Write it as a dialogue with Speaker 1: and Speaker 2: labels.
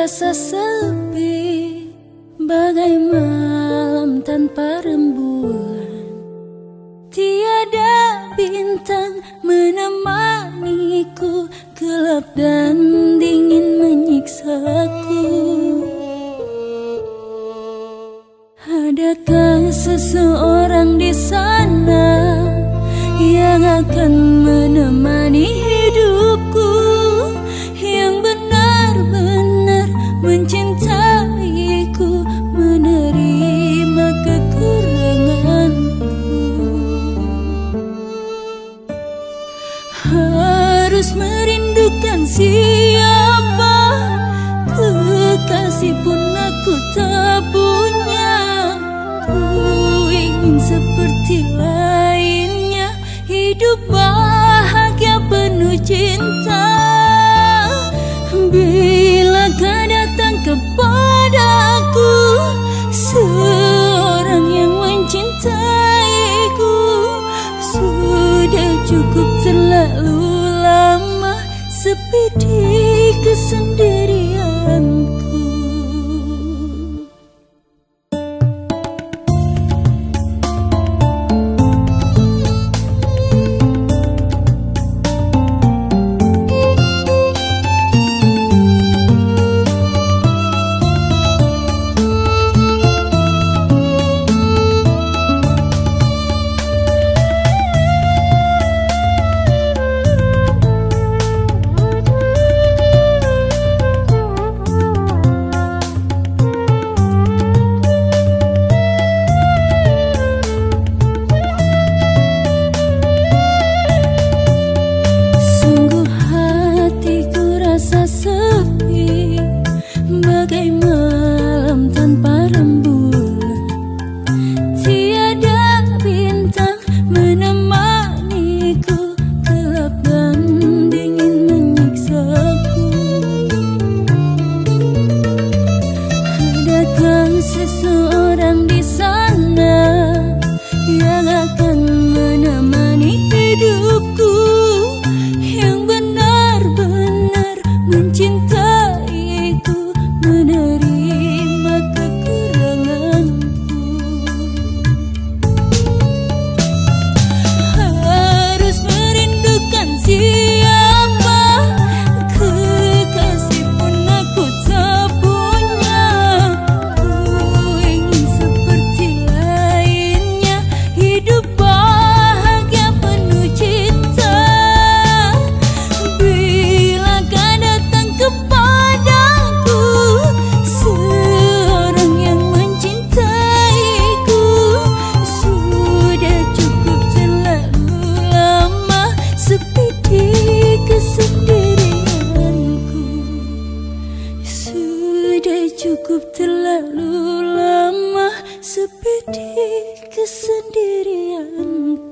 Speaker 1: rasa sepi. Bagai malam tanpa rembulan. Tiada bintang menemaniku. Gelap dan dingin menyiksaku. Adakah seseorang di sana Yang akan menemani Harus merindukan siapa. Kekasih pun aku tak punya. Ku ingin seperti lainnya. Hidup bahagia penuh cinta. Bila kau datang kepadaku Sepi di kesendirianku Bagai malam tanpa rembulan Tiada bintang menemaniku Gelap dan dingin menyiksaku. Adakah seseorang di sana Yang akan di kesendirianku